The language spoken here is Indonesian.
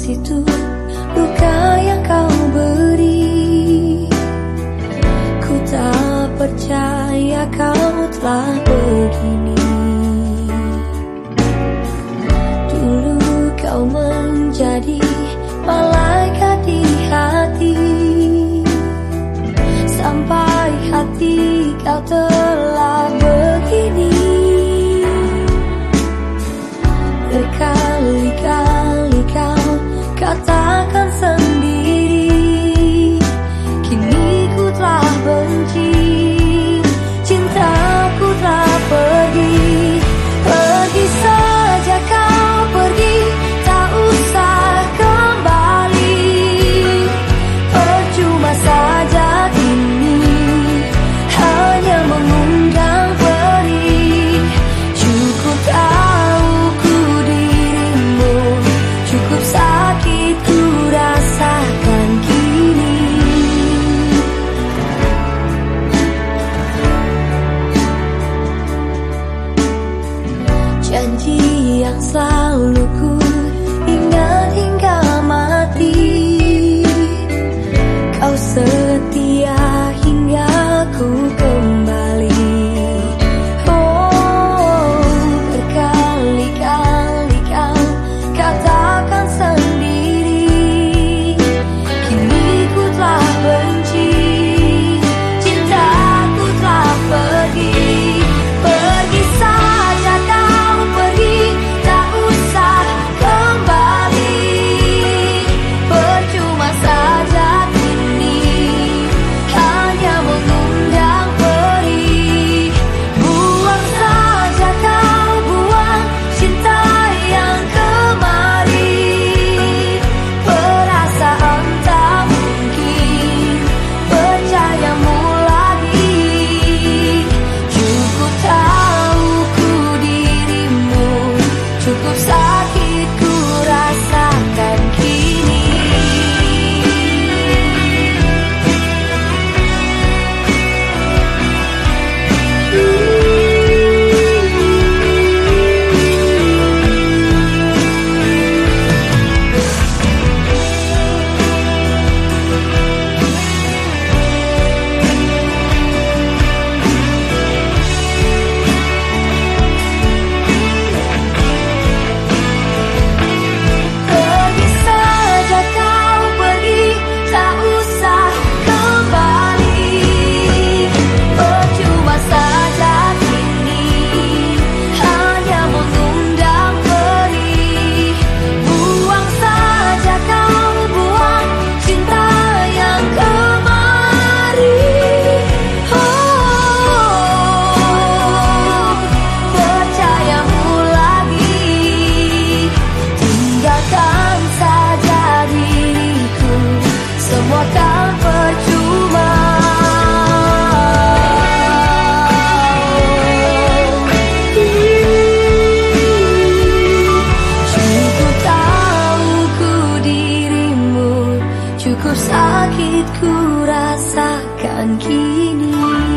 situ luka yang kau beri. Ku tak percaya kau telah begini. Dulu kau menjadi malaikat di hati. Sampai hati kau telah 算。sakit ku rasakan kini.